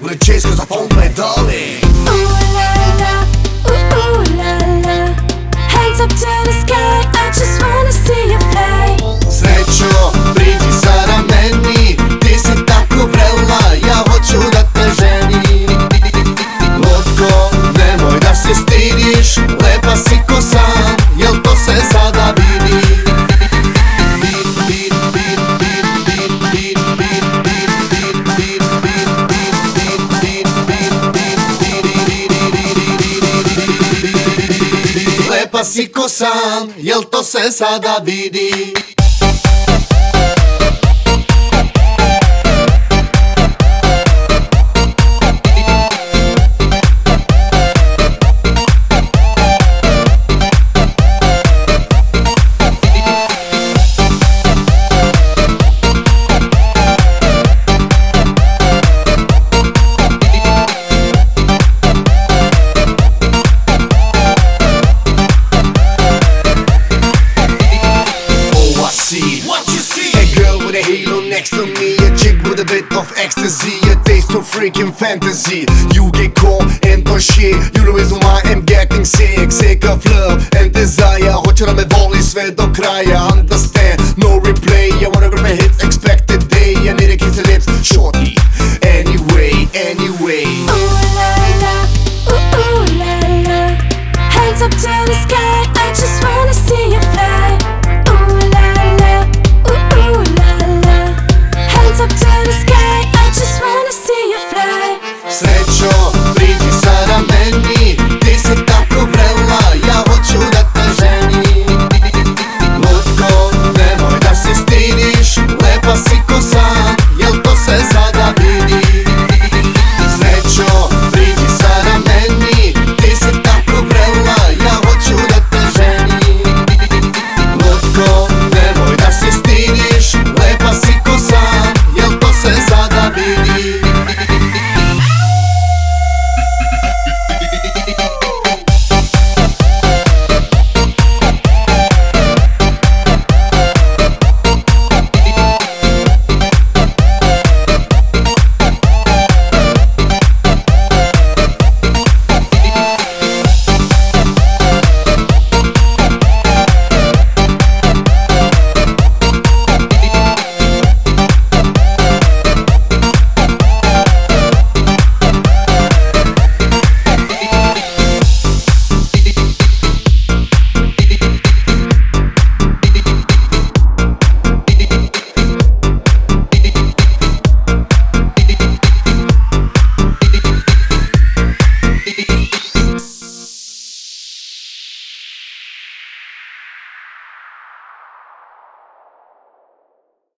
Lecesco za fond darling. Ooh la la, ooh, ooh la la Hands up to the sky pa si ko sam Jel to se sada vidi next to me A chick with a bit of ecstasy A taste of freaking fantasy. You get caught in the shit You know reason why I'm getting sick Sick of love and desire. Hoće da me voli sve do kraja Understand, no replay. I wanna grab my hits, expect a day. I need a kiss the lips, shorty. Anyway, anyway. Ooh la la, ooh, ooh la la Hands up to the sky, I just wanna